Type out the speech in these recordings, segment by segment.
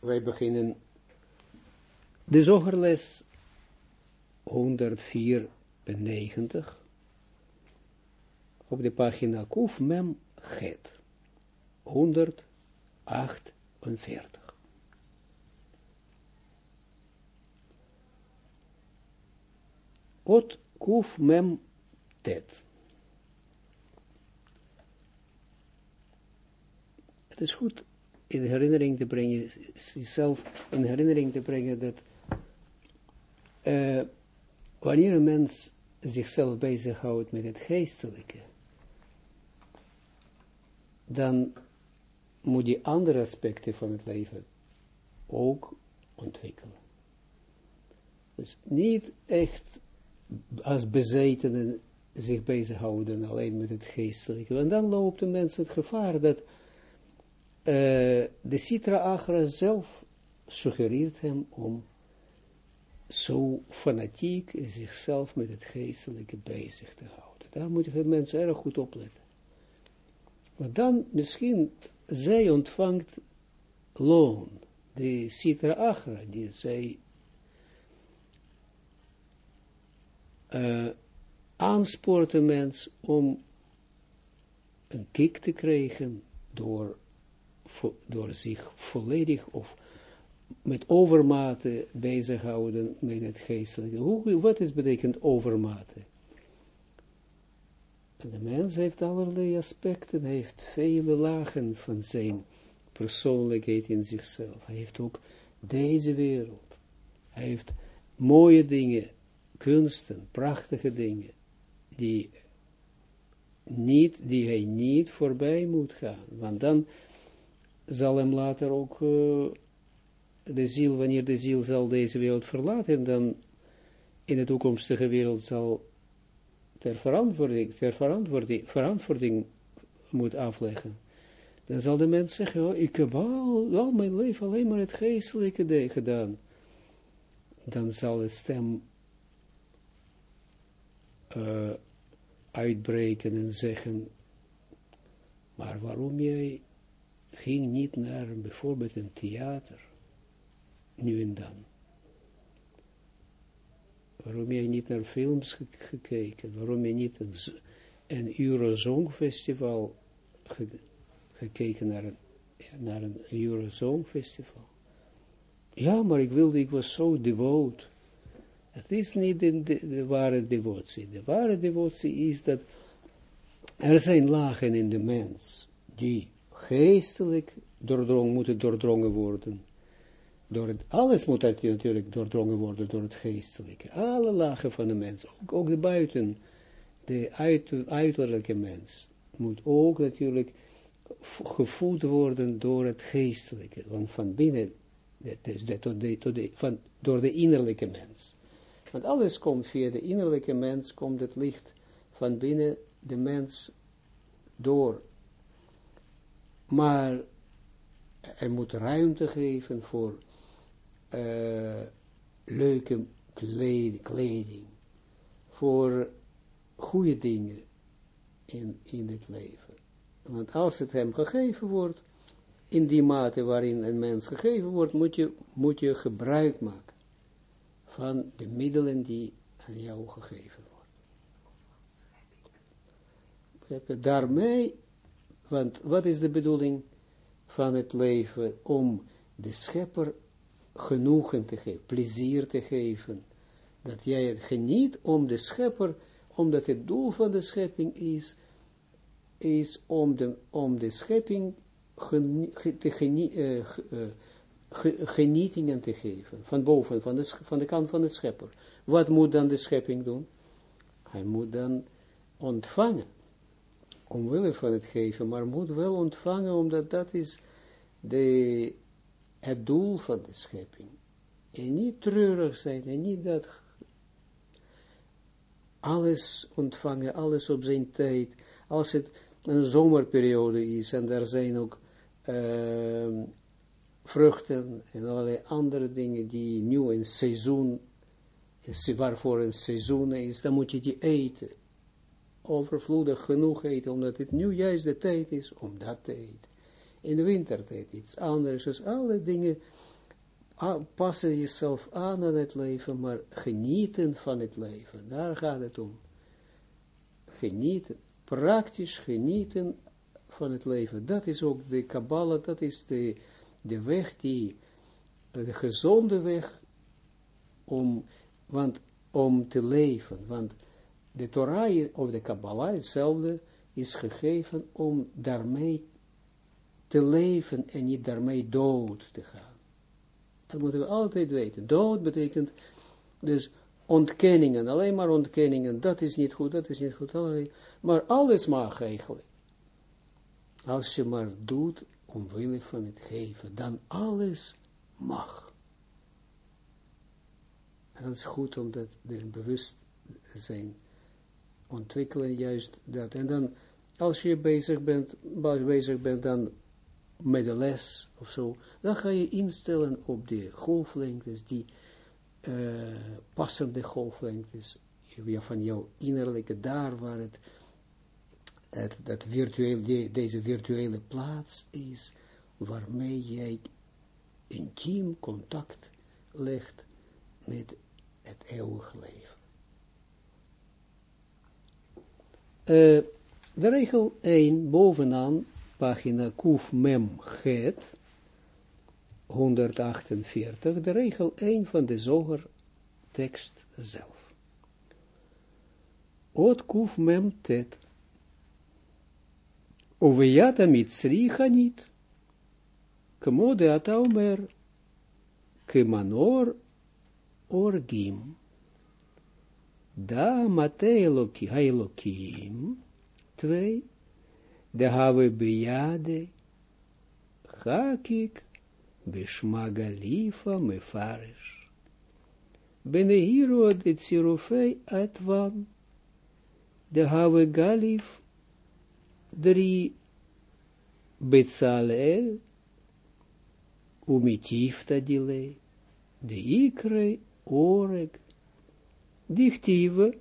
wij beginnen de zogerles 194 op de pagina Kuf Mem Het 148. Ot Kuf Mem Tet. Het is goed in herinnering te brengen, zichzelf in herinnering te brengen dat uh, wanneer een mens zichzelf bezighoudt met het geestelijke, dan moet die andere aspecten van het leven ook ontwikkelen. Dus niet echt als bezetenen zich bezighouden alleen met het geestelijke, want dan loopt de mens het gevaar dat uh, de Sitra Agra zelf suggereert hem om zo fanatiek zichzelf met het geestelijke bezig te houden. Daar moet je mensen erg goed opletten. Want dan misschien zij ontvangt loon, de Sitra Agra, die zij uh, aanspoort de mens om een kick te krijgen door door zich volledig of met overmate bezighouden met het geestelijke. Hoe, wat is betekent overmate? de mens heeft allerlei aspecten, hij heeft vele lagen van zijn persoonlijkheid in zichzelf. Hij heeft ook deze wereld. Hij heeft mooie dingen, kunsten, prachtige dingen, die, niet, die hij niet voorbij moet gaan. Want dan zal hem later ook uh, de ziel, wanneer de ziel zal deze wereld verlaten, dan in de toekomstige wereld zal ter verantwoording, ter verantwoording, verantwoording moet afleggen. Dan zal de mens zeggen, oh, ik heb al, al mijn leven alleen maar het geestelijke gedaan. Dan zal de stem uh, uitbreken en zeggen, maar waarom jij ging niet naar bijvoorbeeld een theater, nu en dan. Waarom jij niet naar films gekeken, waarom je niet een, een Eurozone-festival gekeken naar een, naar een Eurozone-festival. Ja, maar ik wilde, ik was zo devoot. Het is niet de, ware devotie. De ware devotie is dat er zijn lagen in de mens die geestelijk doordrongen, moeten doordrongen worden. Door het, alles moet natuurlijk doordrongen worden door het geestelijke. Alle lagen van de mens, ook, ook de buiten, de uiterlijke mens, moet ook natuurlijk gevoed worden door het geestelijke. Want van binnen, dus tot de, tot de, van, door de innerlijke mens. Want alles komt via de innerlijke mens, komt het licht van binnen de mens door maar er moet ruimte geven voor uh, leuke kleding, voor goede dingen in, in het leven. Want als het hem gegeven wordt, in die mate waarin een mens gegeven wordt, moet je, moet je gebruik maken van de middelen die aan jou gegeven worden. Daarmee want wat is de bedoeling van het leven? Om de schepper genoegen te geven, plezier te geven. Dat jij het geniet om de schepper, omdat het doel van de schepping is, is om de, om de schepping te uh, uh, genietingen te geven, van boven, van de, van de kant van de schepper. Wat moet dan de schepping doen? Hij moet dan ontvangen omwille van het geven, maar moet wel ontvangen, omdat dat is de, het doel van de schepping. En niet treurig zijn, en niet dat alles ontvangen, alles op zijn tijd, als het een zomerperiode is, en daar zijn ook uh, vruchten en allerlei andere dingen die nu een seizoen, waarvoor een seizoen is, dan moet je die eten overvloedig genoeg eten, omdat het nu juist de tijd is om dat te eten. In de wintertijd iets anders, dus alle dingen passen jezelf aan aan het leven, maar genieten van het leven. Daar gaat het om. Genieten, praktisch genieten van het leven. Dat is ook de Kabbalah, dat is de, de weg die, de gezonde weg om, want, om te leven. Want de Torah of de Kabbalah hetzelfde is gegeven om daarmee te leven en niet daarmee dood te gaan. Dat moeten we altijd weten. Dood betekent dus ontkenningen, alleen maar ontkenningen, dat is niet goed, dat is niet goed, maar alles mag eigenlijk. Als je maar doet omwille van het geven, dan alles mag. En dat is goed om dat bewust zijn ontwikkelen, juist dat. En dan, als je bezig bent, bezig bent dan met de les of zo, dan ga je instellen op de golflengtes, die uh, passende golflengtes, van jouw innerlijke, daar waar het, het dat virtueel, deze virtuele plaats is, waarmee jij intiem contact legt met het eeuwige leven. Uh, de regel 1 bovenaan pagina Kuf Mem Het, 148, de regel 1 van de zoger tekst zelf. Ot Kuf Mem Tet. Uveyata mitzri chanit. Kmo de ata omer. Kemanor orgim. Da mate elokim. Twee de have bejade, hakik, bishma galifa mefarish. Benehiro de tsirufei atvan, de have galif, drie, Betzalel, umitifta dile, de ikre, oreg, dichtive,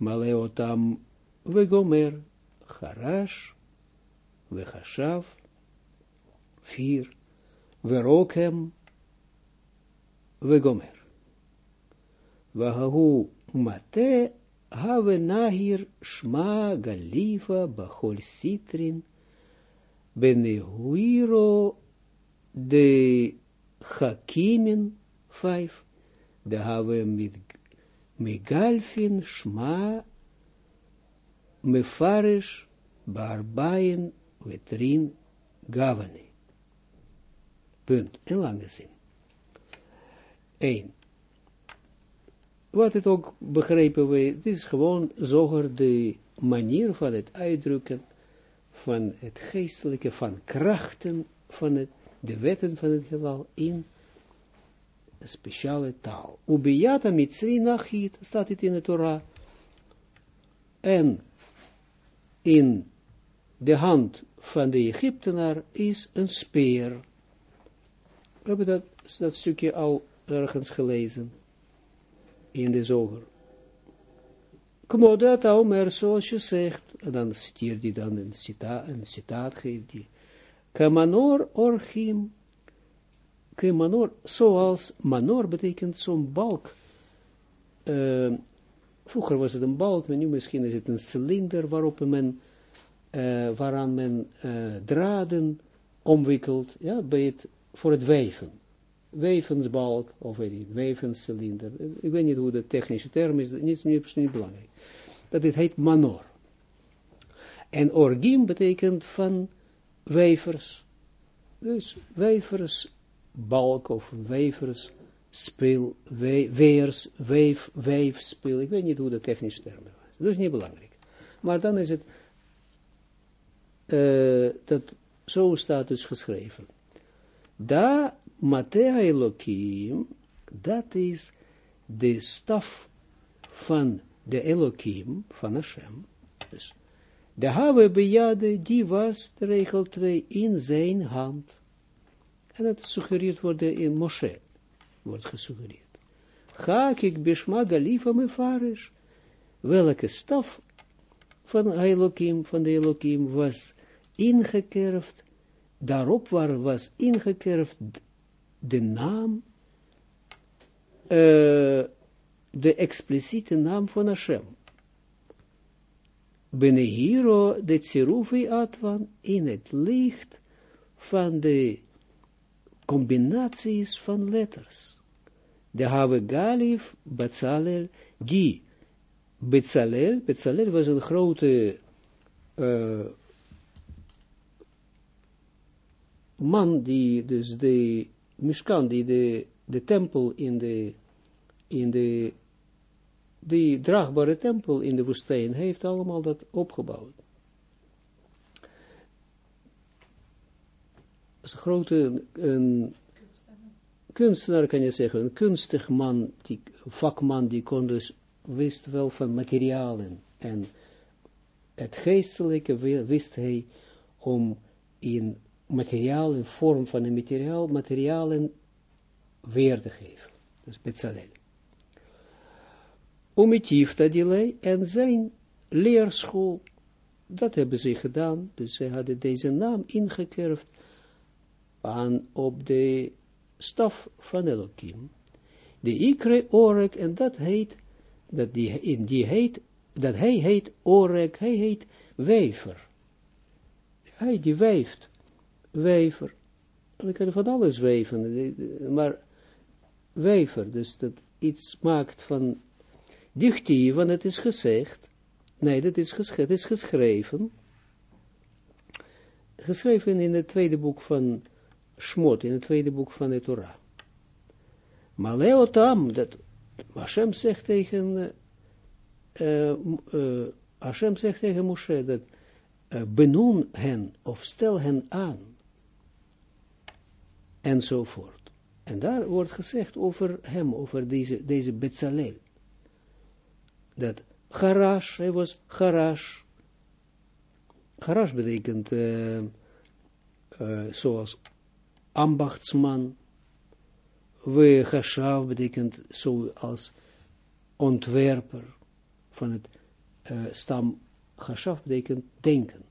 maleotam, vegomer, Harash, Vechashav, vier, Verokem, Vegomer. Vahahu mate have nahir shma galifa bachol sitrin benehuiro de hakimin vijf de have mit megalfin shma mefarish barbaien wetrin gavani. Punt. In lange zin. 1. Wat het ook begrepen we, is gewoon zoger de manier van het uitdrukken van het geestelijke, van krachten van het, de wetten van het heelal in een speciale taal. Ubiyata mitzri nachit, staat het in de Torah. En in de hand van de Egyptenaar is een speer. We hebben dat, dat stukje al ergens gelezen in de zoger. Kmodat Omer, zoals je zegt, en dan citeert hij dan een citaat, een citaat geeft hij. Kamanor orchim, kamanor, zoals manor betekent zo'n balk. Vroeger was het een balk, maar nu misschien is het een cilinder waarop men uh, waaraan men draden omwikkelt, ja, bij het, voor het weven. Wevensbalk, of weet ik, wevenscilinder. Ik weet niet hoe de technische term is, niet, niet, niet belangrijk. Dat dit heet manor. En orgim betekent van wevers. Dus weversbalk of wevers speel, we, weers, weef, weefspeel. Ik weet niet hoe de technische term is. Dat is niet belangrijk. Maar dan is het uh, dat, zo staat dus geschreven. Da Matea Elohim, dat is de staf van de Elohim, van Hashem. Dus, de bejade, die was, regel 2, in zijn hand. En dat suggereerd wordt in Moshe, wordt gesuggereerd. Ga ik bishma galifa mefarish, welke staf van Elohim, van de Elohim was ingekerfd, daarop waar was ingekerfd de naam, uh, de expliciete naam van Hashem. Benehiro de Tserufi Atwan in het licht van de combinaties van letters. De Have Galif Batzalel, die Bezalel, Bezalel was een grote uh, man die dus de Mishkan, die de, de tempel in de, in de, die draagbare tempel in de woestijn, heeft allemaal dat opgebouwd. Als een grote, een kunstenaar kan je zeggen, een kunstig man, die, vakman, die kon dus, wist wel van materialen en het geestelijke wist hij om in materiaal, in vorm van een materiaal, materialen weer te geven. Is Betzalel. Omitivta delay en zijn leerschool, dat hebben ze gedaan, dus ze hadden deze naam ingekerfd aan op de staf van Elohim. De Ikre Orek, en dat heet, dat, die, in die heet, dat hij heet Orek, hij heet wever. Hij die weeft wever. We kunnen van alles weven, maar wever, dus dat iets maakt van dichtie, want het is gezegd, nee, dat is, het is geschreven, geschreven in het tweede boek van Shmot, in het tweede boek van de Torah. Maar Leotam, dat Hashem zegt tegen, uh, uh, Hashem zegt tegen Moshe, dat uh, benoem hen, of stel hen aan, enzovoort. En daar wordt gezegd over hem, over deze, deze Bezalel. Dat Harash, hij was Harash. Harash betekent uh, uh, zoals ambachtsman. We Hashav betekent zoals ontwerper van het uh, stam. Hashav betekent denken.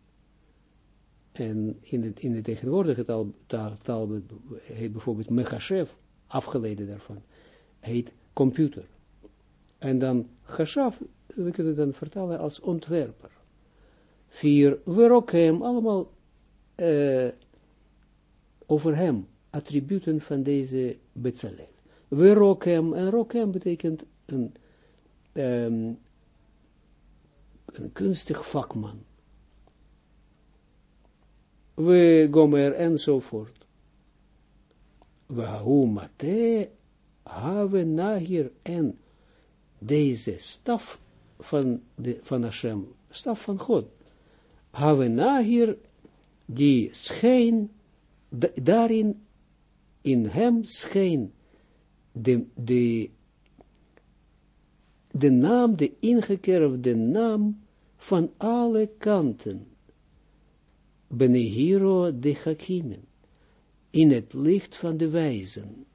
En in, het, in de tegenwoordige taal, taal, taal heet bijvoorbeeld Mechashev, afgeleid daarvan, heet computer. En dan Chashav, we kunnen dan vertalen als ontwerper. Vier, Verokem, allemaal uh, over hem, attributen van deze Bezalel. Verokem, en Rokem betekent een, um, een kunstig vakman we gomer enzovoort. We hu mate have nahir en deze staf van, de, van Hashem, staf van God, have nahir die scheen, daarin, in hem scheen de, de, de naam, de ingekerfde naam van alle kanten Benehiro de Hakimen, in het licht van de wijzen.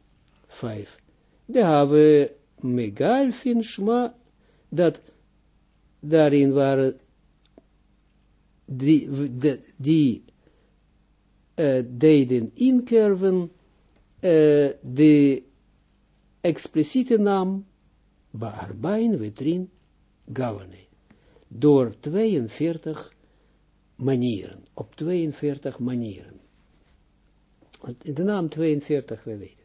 Vijf. De hebben Megalfin Shma, dat daarin waren die, die uh, deden inkerven uh, de expliciete naam Baarbain Wetrin Gavane, door 42 manieren, op 42 manieren. De naam 42, we weten.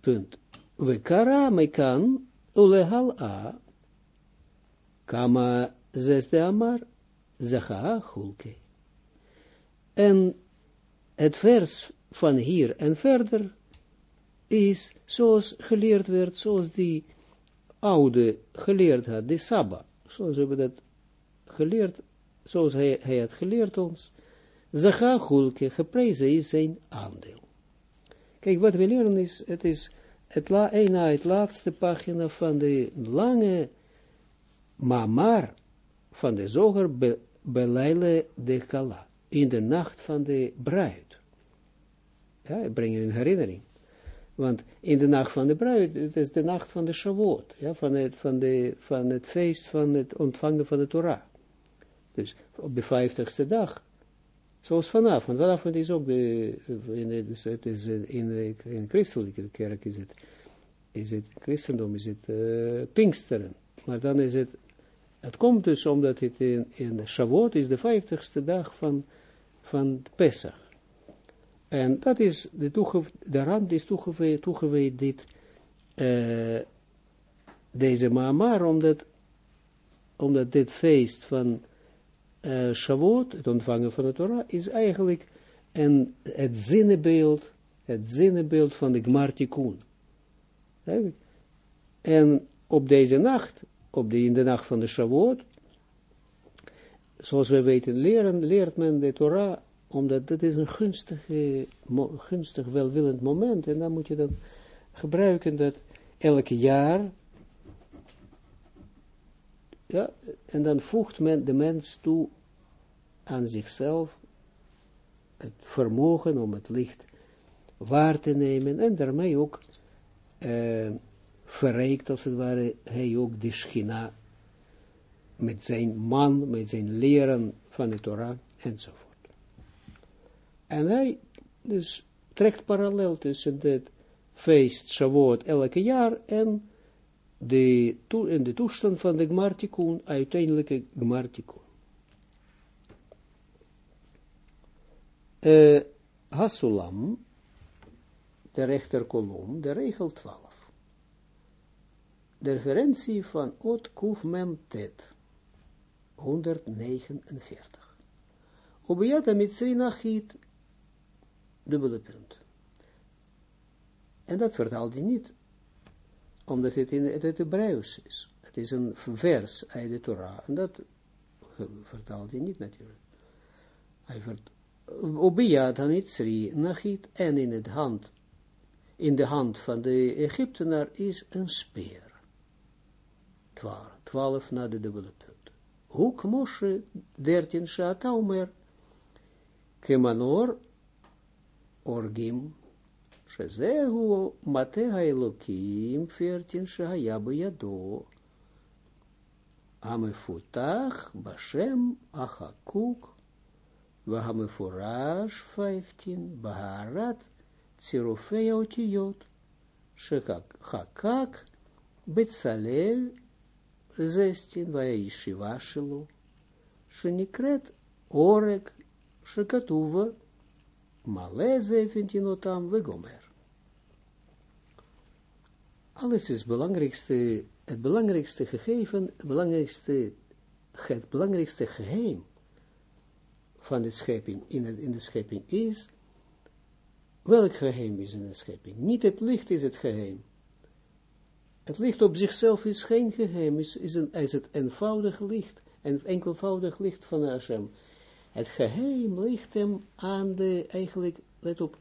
Punt. We kara mekan ulehal a, kama zesde amar, zacha hulke. En het vers van hier en verder is zoals geleerd werd, zoals die oude geleerd had, de Saba, zoals we dat geleerd zoals hij, hij had geleerd ons, Zacha Hulke, geprezen is zijn aandeel. Kijk, wat we leren is, het is het, la, na het laatste pagina van de lange mamar van de zoger be, Beleile de Kala, in de nacht van de bruid. Ja, breng in herinnering. Want in de nacht van de bruid, het is de nacht van de Shavuot, ja, van, het, van, de, van het feest van het ontvangen van de Torah. Dus op de vijftigste dag Zoals vanavond. Vanavond is ook de, in de, dus het is in in christelijke kerk is het, is het christendom, is het uh, Pinksteren. Maar dan is het, het komt dus omdat het in, in Shavuot is de vijftigste dag van, van Pesach. En dat is, de, de rand is toegewijd, dit, uh, deze Maamar, omdat, omdat dit feest van uh, Shavuot, het ontvangen van de Torah, is eigenlijk een, het zinnebeeld, het zinnebeeld van de Gmartikun. En op deze nacht, op de, in de nacht van de Shavuot, zoals we weten, leren, leert men de Torah, omdat dat is een gunstig, gunstig welwillend moment, en dan moet je dat gebruiken, dat elke jaar, ja, en dan voegt men de mens toe aan zichzelf het vermogen om het licht waar te nemen en daarmee ook uh, verrijkt als het ware hij ook de schina met zijn man, met zijn leren van de Torah enzovoort. En hij dus trekt parallel tussen het feest Shavuot elke jaar en de, in de toestand van de Gmartikun, uiteindelijke Gmartikun. Uh, Hasulam, de rechterkolom, de regel 12. De referentie van Ot Kuf Mem Tet, 149. Ubiyata Mitzri Nachit, dubbele punt. En dat vertaalt hij niet, omdat het in het Hebreeuws is. Het is een vers uit de Torah, en dat vertaalt hij niet natuurlijk. Hij vertaalt Nachit en in, het hand, in de hand van de Egyptenaar is een speer. Twaalf, twaalf na de dubbele punt. Hoek Moshe, dertien Shata Omer, Kemanor, Orgim, Shezehu Mate Hailokim, veertien Shahaya Beyado, Amefutach, Bashem, Achakuk, we hebben voorraag 15, Baharat, Tsirofei Otiyot, Shekak, Betsalel, 16, Vaishiva Shelo, Shenikret, Orek, Shekatuva, Male 17 otam, Vegomer. Alles is belangrijkste, het belangrijkste gegeven, het belangrijkste, het belangrijkste geheim van de schepping, in, het, in de schepping is, welk geheim is in de schepping? Niet het licht is het geheim. Het licht op zichzelf is geen geheim, is, is, een, is het eenvoudig licht, een enkelvoudig licht van Hashem. Het geheim ligt hem aan de, eigenlijk, let op,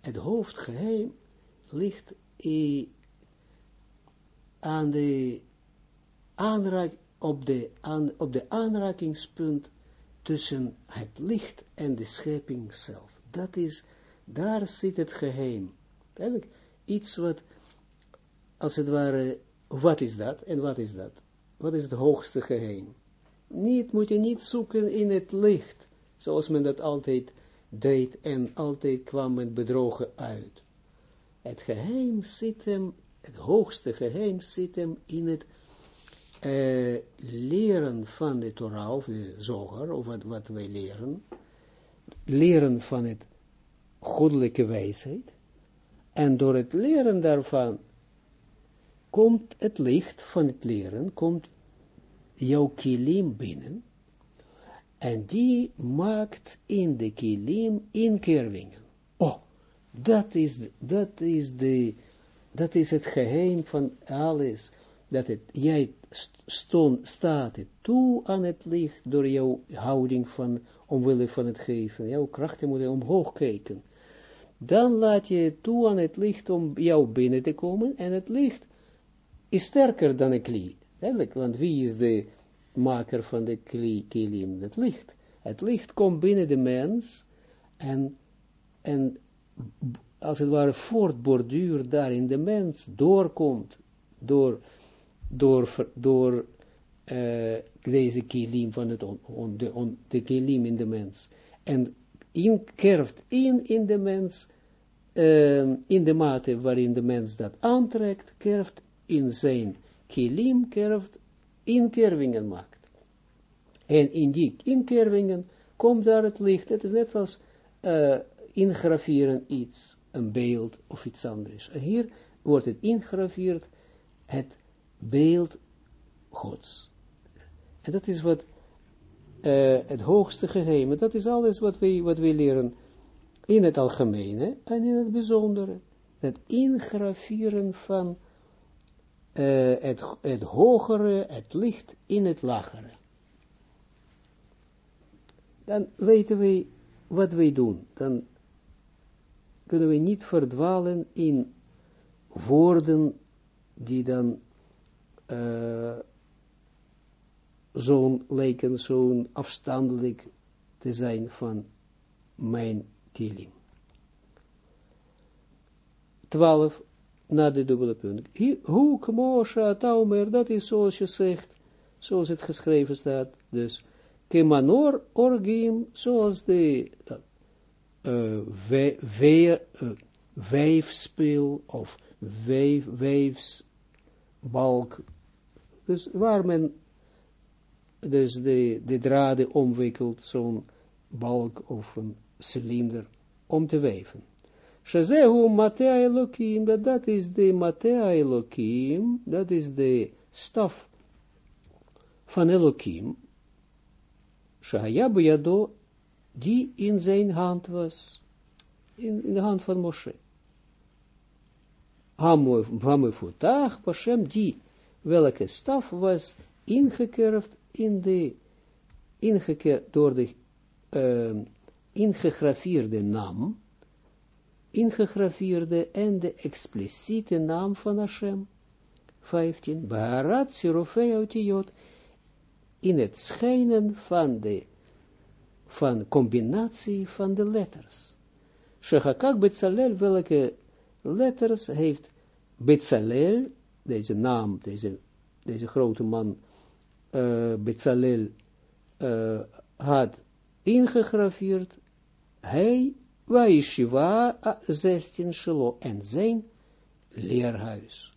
het hoofdgeheim ligt aan de aanraak, op de, aan, op de aanrakingspunt tussen het licht en de schepping zelf. Dat is, daar zit het geheim. Eigenlijk iets wat, als het ware, wat is dat en wat is dat? Wat is het hoogste geheim? Niet, moet je niet zoeken in het licht, zoals men dat altijd deed en altijd kwam met bedrogen uit. Het geheim zit hem, het hoogste geheim zit hem in het uh, leren van de Torah, of de Zoger, of wat, wat wij leren, leren van het goddelijke wijsheid, en door het leren daarvan komt het licht van het leren, komt jouw kilim binnen, en die maakt in de kilim inkervingen. Oh, dat is, dat is de, dat is het geheim van alles, dat het, jij stond, staat het toe aan het licht door jouw houding van, omwille van het geven. Jouw krachten moeten omhoog kijken. Dan laat je toe aan het licht om jou binnen te komen en het licht is sterker dan een kli. Eigenlijk, want wie is de maker van de kilim? Het licht. Het licht komt binnen de mens en, en als het ware voortborduurt daar in de mens, doorkomt, door door, door uh, deze kilim van het on, de, on, de kilim in de mens. En in, kerft in in de mens, uh, in de mate waarin de mens dat aantrekt, kerft in zijn kilim, kerft inkervingen maakt. En in die inkervingen komt daar het licht. Het is net als uh, ingraveren iets, een beeld of iets anders. En hier wordt het ingraveerd, het beeld Gods. En dat is wat uh, het hoogste geheim, dat is alles wat wij, wat wij leren in het algemene en in het bijzondere. Het ingraveren van uh, het, het hogere, het licht in het lagere. Dan weten wij wat wij doen. Dan kunnen we niet verdwalen in woorden die dan uh, zo'n lijken, zo'n afstandelijk te zijn van mijn kilim. 12 na de dubbele punt. Hoe kmosha taumer, dat is zoals je zegt, zoals het geschreven staat, dus kemanor orgim, zoals de uh, of weef, weefsbalk, dus waar men dus de, de draden omwikkelt, zo'n balk of een cilinder, om te weven. Shazehu Matea Elohim, dat, is de Matea Elohim, dat is de staf van Elohim, Shahaya Buyado, die in zijn hand was, in, in de hand van Moshe. Hamufutach, Hashem, die, welke staf was ingekerfd in de, ingekerfd door de uh, ingegraveerde naam, ingegraveerde en de expliciete naam van Hashem. 15. Baharat Sirofei in het schijnen van de van combinatie van de letters. Shechakak Betzalel, welke letters heeft Betzalel, deze naam, deze, deze grote man, uh, had ingegraveerd, hij Waishiva 16 Shilo en zijn leerhuis.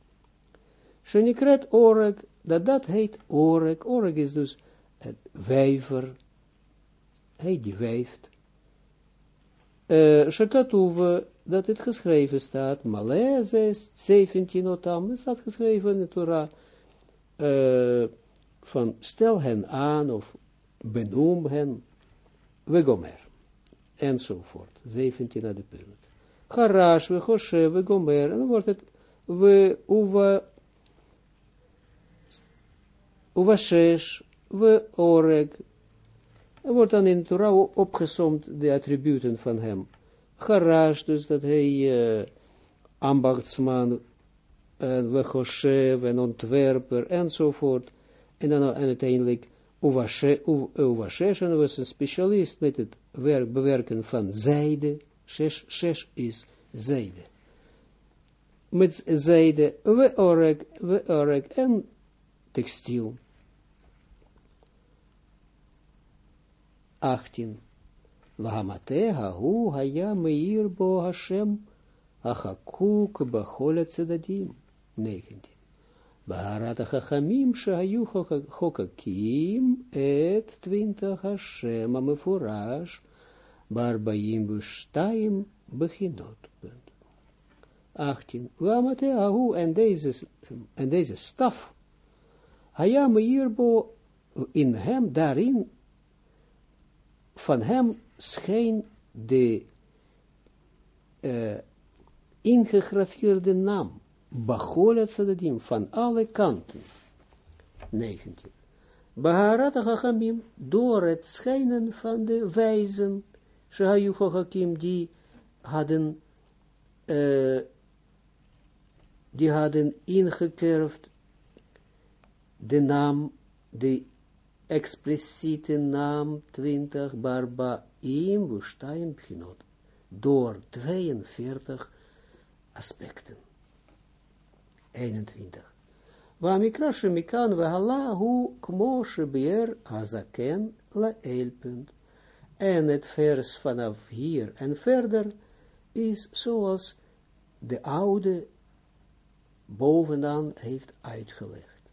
Shenikret orek, dat dat heet orek, orek is dus het wijver, hij die wijft. Uh, Shekatuve, dat het geschreven staat, Malé 17 otam, het staat geschreven in de Torah, uh, van stel hen aan, of benoem hen, wegomer enzovoort. 17 naar de punt. Harash, we Hoshe, we Gomer, en dan wordt het we uva uva shesh, we oreg. Er wordt dan in Torah opgezomd de attributen van hem. Harash, dus dat hij uh, ambachtsman, en we Hoshe, en ontwerper, enzovoort. En dan uiteindelijk Uvashesh was een specialist met het werk, bewerken van zijde. Shesh, is zijde. Met zijde, we orek, we orek en textiel. 18. Vahamate hahu haya meir bo Hashem achakuk bacholet zedadim. 19. Baharat Chachamim Shahayu Chokakim et twintig Hashem Amefurash Barbaim B'Shtaim Bechinot. 18. Wamate Ahu en deze, en deze staf. Hayam hierbo in hem, daarin, van hem scheen de uh, ingegraveerde naam Bacholet Sadadim, van alle kanten. 19. Baharat Chachamim, door het schijnen van de wijzen, Shahayu Chachamim, die hadden, uh, die hadden ingekerfd de naam, de expliciete naam 20, Barba im Wustaim Pchinot, door 42 aspecten. 21. Wamikra shemikan vehala hu kmo shebier hazaken la elpunt. En het vers vanaf hier en verder is zoals de oude bovenaan heeft uitgelegd.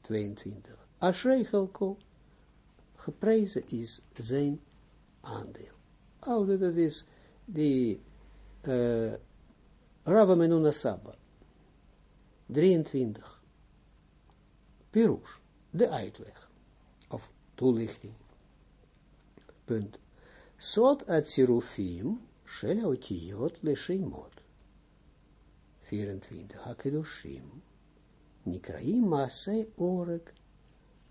22. Ashrei Chelko, geprezen is zijn aandeel. Oude, dat is die uh, Rava Menuna Saba. 23. Pirush, de uitleg, of toelichting. Punt. Sot at sirufim, shel le shemot. 24. Hakedushim. Nikraim masai orek.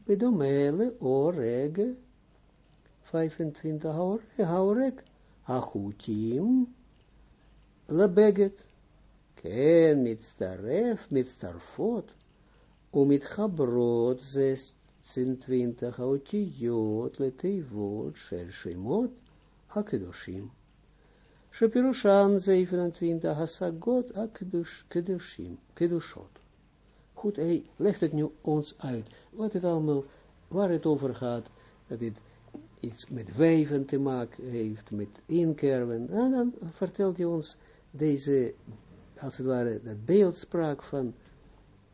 Bedomele oreg. 25. Haorek. Hachutim. Lebeget. Ken mitzaref, mitzarfot. ומתחברות 26 האותיות לתיבות של שמות הקדושים. Shapirushan 27, Hasagot Kedushim, Kedushot. Goed, hij legt het nu ons uit, wat het allemaal, waar het over gaat, dat het iets met wijven te maken heeft, met inkerven, en dan vertelt hij ons deze, als het ware, dat beeldspraak van,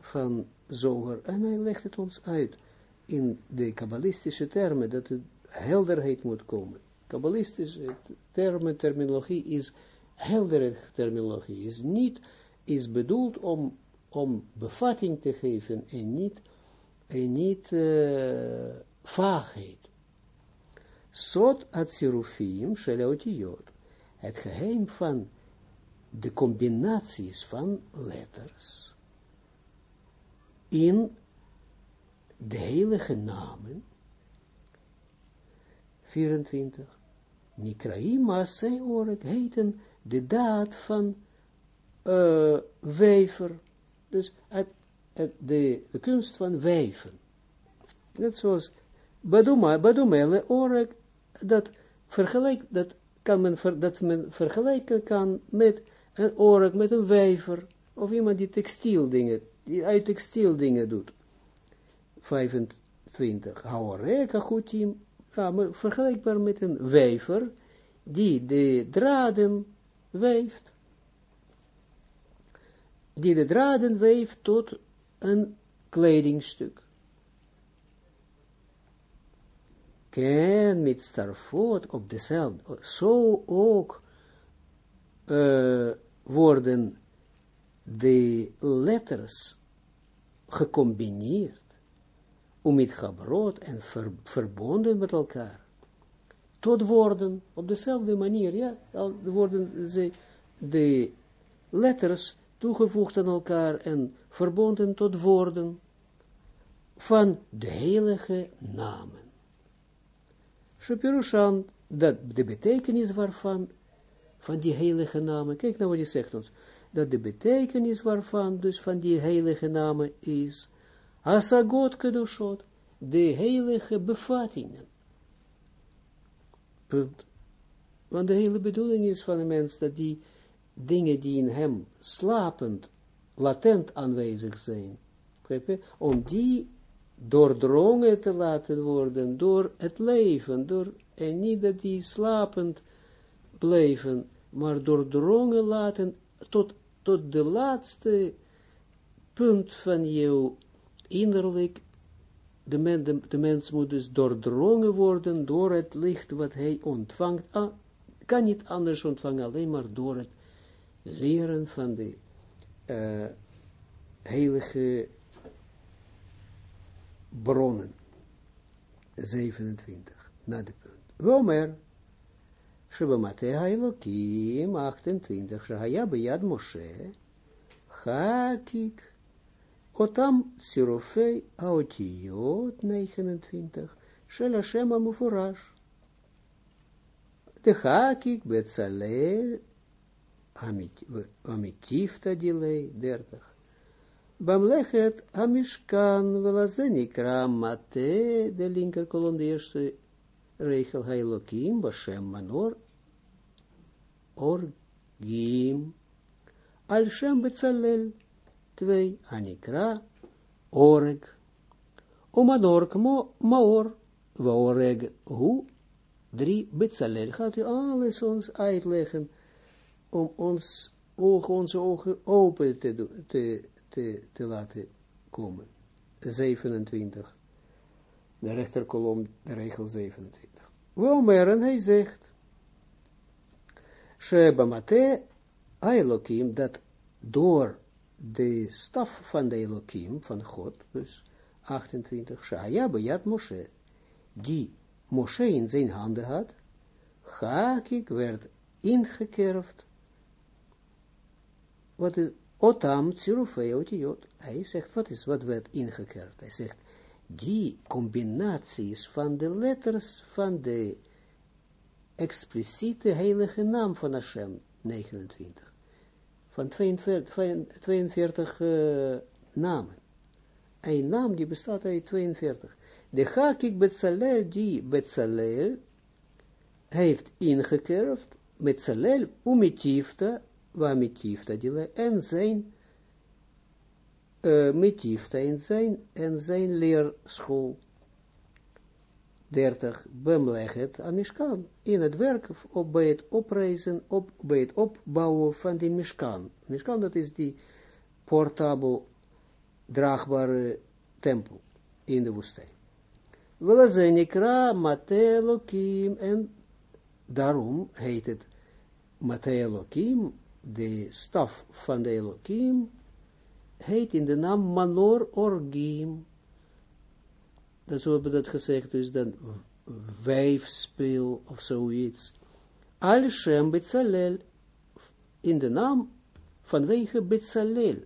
van zoger, en hij legt het ons uit in de kabbalistische termen, dat het helderheid moet komen. Kabbalistische termen, terminologie is heldere terminologie, is niet, is bedoeld om, om bevatting te geven en niet, en niet uh, vaagheid. Sot het geheim van de combinaties van letters in de heilige namen, 24, Nikraim Maasei Orek heten de daad van uh, dus het, het, de, de kunst van wijven. Net zoals Badumele Orek, dat vergelijk, dat kan men, dat men vergelijken kan met een orek, met een wijver, of iemand die textieldingen, die uit textieldingen doet. 25. Haorek, achutim, ja, maar vergelijkbaar met een wijver, die de draden weeft, die de draden weeft tot een kledingstuk. Ken met starfot op dezelfde, zo ook uh, worden de letters gecombineerd om met gabrot en ver, verbonden met elkaar. Tot woorden, op dezelfde manier, ja, de worden ze, de letters toegevoegd aan elkaar en verbonden tot woorden van de heilige namen. Shapirushan, dat de betekenis waarvan, van die heilige namen, kijk nou wat hij zegt ons, dat de betekenis waarvan, dus van die heilige namen is, Asagot kedushot, de heilige bevattingen. Punt. Want de hele bedoeling is van de mens dat die dingen die in hem slapend, latent aanwezig zijn, om die doordrongen te laten worden door het leven, door, en niet dat die slapend blijven, maar doordrongen laten tot, tot de laatste punt van jouw innerlijk, de, men, de, mens moet dus doordrongen worden door het licht wat hij ontvangt, ah, kan niet anders ontvangen, alleen maar door het leren van de uh, heilige bronnen. 27, na de punt. Womer, Shebamate Hailokim, 28, Shahaya Beyad Moshe, Hakik, Otam sirofei aotiyot 29, shel Hashem amufurash. De hakik betzalel amitifta dilei 30. Bamlechet amishkan velazenikra mate, de linker kolom, de eerste regel, hailokim, bashem manor, orgim, al shem betzalel, 2, Anikra, Oreg, Omador kmo Maor, Vaoreg, Hu, Drie, Betzalel. Gaat u alles ons uitleggen om ons ogen, onze ogen open te, te, te, te laten komen. 27. De rechterkolom, de regel 27. Womer, hij zegt, Sheba Mate, Elohim, dat door de staf van de Elohim, van God, dus 28, Shaya Bejat Moshe, die Moshe in zijn handen had, Hakik werd ingekerfd, wat is Otam Tsirufei Otiot. Hij zegt, wat is, wat werd ingekerfd? Hij zegt, die combinaties van de letters van de expliciete heilige naam van Hashem, 29. Van 42, 42 uh, namen. Een naam die bestaat uit 42. De Hakik Betzalel, die Betzalel heeft ingekerfd, Betzalel umitifta, mitifta dile, en zijn uh, mitifta, en zijn, en zijn leerschool. 30, bemlechet amishkan, in het werk op, bij het opreizen, op, bij het opbouwen van die mishkan. Mishkan, dat is die portabel, draagbare tempel in de woestijn. Welazenikra matelokim, en daarom heet het matelokim, de staf van de Elohim, heet in de naam Manor Orgim, dat zo hebben we dat gezegd, dus dan wijfspeel of zoiets. Al Shem Betzalel, in de naam vanwege Betzalel,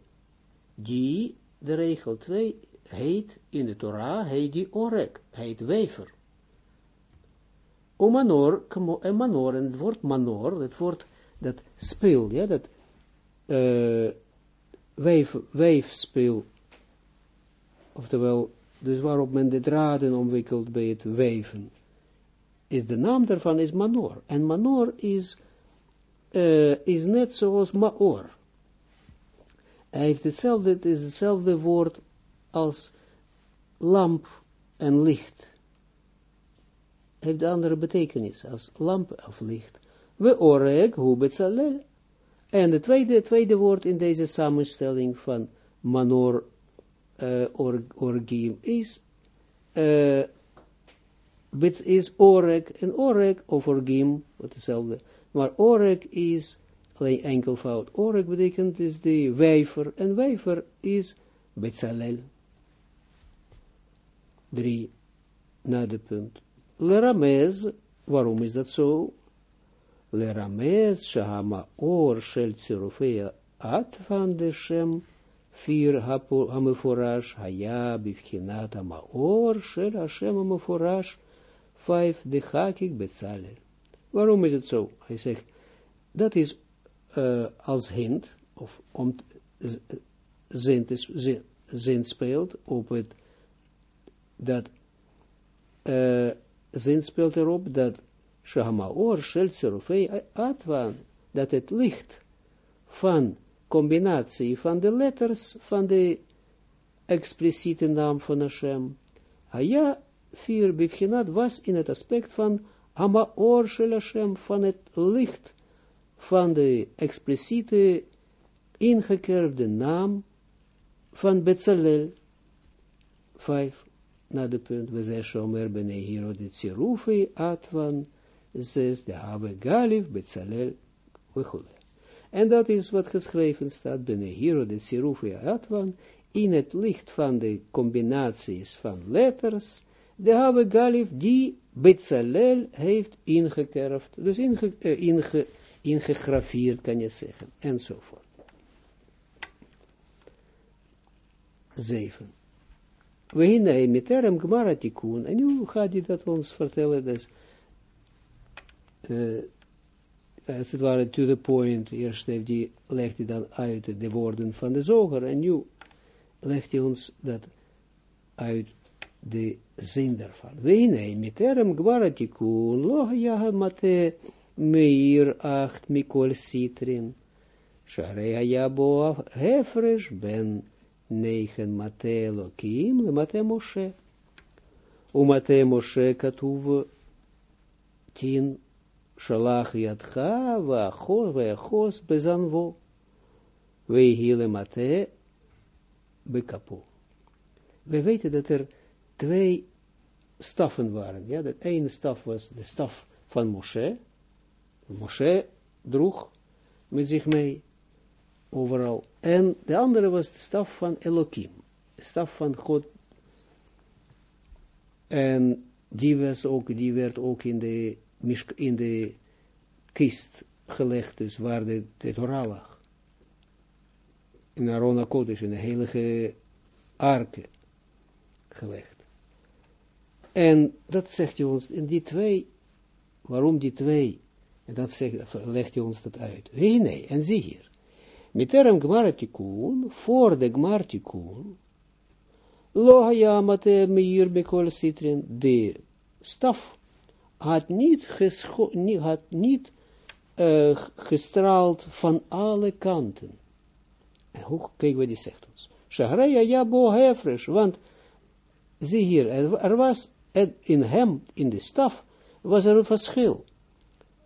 die, de regel 2, heet in de Torah, heet die Orek, heet wijfer. O manor, en manor, en het woord manor, het woord dat speel, ja, dat uh, wijf, wijfspeel, oftewel dus waarop men de draden omwikkelt bij het weven, is de naam daarvan is manor. En manor is, uh, is net zoals maor. Hij heeft hetzelfde, het is hetzelfde woord als lamp en licht. Heeft de andere betekenis als lamp of licht. We oreg hu betzalel. En het tweede, tweede woord in deze samenstelling van manor uh, or, orgim is, uh, is orek, en orek of orgim, wat hetzelfde, maar orek is alleen enkelvoud. Orek betekent is de wijfer, en wijfer is betzalel. Drie, na de punt. Leramez, waarom is dat zo? Leramez, shahama or shel tsirufea at van de shem, vier hameforash, haya, bivchinat hamaor, shel Hashem hameforash, vijf de hakik betzalel. Waarom is het zo? Hij zegt, dat is uh, als hint, of om zin, zin, zin speelt op het, dat uh, zin speelt erop dat Shahamaor, Shel Tserufei, Atwan, dat het licht van combinatie van de letters van de expliciete naam van Hashem. Haya, vier bivchinat, was in het aspect van Hamaor Shel Hashem, van het licht van de expliciete ingekerfde naam van Betzalel. Vijf, na de punt, we zijn shomer bene hiro de tsirufi atvan, zes, de have galif, Betzalel, we en dat is wat geschreven staat binnen Hiro de Sirufi Atwan, in het licht van de combinaties van letters, de Have Galif, die Bezalel heeft ingekerfd, dus inge, uh, inge, ingegraveerd kan je zeggen, enzovoort. 7. We hinne miterem gmaratikun, en nu gaat hij dat ons vertellen, dus, uh, als het ware to the point, eerst heeft hij, legt hij dan uit de woorden van de zoger, en nu legt hij ons dat uit de zin daarvan. Weine, miterem gwaratikun, loh mate meir acht mikol sitrin, Sharei haya bo hefresh ben negen mate Elohim, le mate Moshe. Umate Moshe katuv tien, shalach yadcha, vachos, vachos, bezanvo, mate, bekapo. We weten dat er twee staffen waren. Ja, dat ene staf was de staf van Moshe. Moshe droeg met zich mee overal. En de andere was de staf van Elohim. De staf van God. En die, was ook, die werd ook in de, in de kist gelegd, dus waar de, de Torah lag. In Arona Kodesh, in de heilige arke gelegd. En dat zegt je ons, in die twee, waarom die twee, en dat zegt, legt je ons dat uit. Nee, nee, en zie hier. Miterem gmartikun, voor de gmartikun, lo hayamate meir bekol citrin, de staf had niet, had niet uh, gestraald van alle kanten. En hoe, kijk wat die zegt ons. Shahreya ja bo hefresh, want zie hier, er was in hem, in de staf, was er een verschil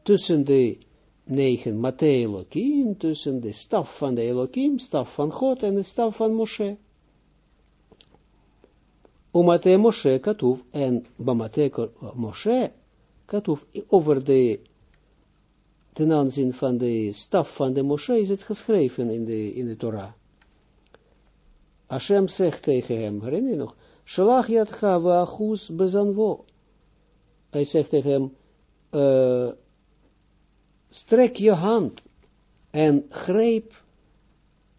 tussen de negen Mate Elohim, tussen de staf van de Elohim, staf van God en de staf van Moshe. Umate Moshe katuf, en Bamate Moshe katuf, over de, ten aanzien van de staf van de Moshe is het geschreven in de, in de Torah. Hashem zegt tegen hem, herinner je nog, Shalach yadcha va'achus bezanvo. Hij zegt tegen hem, uh, strek je hand en greep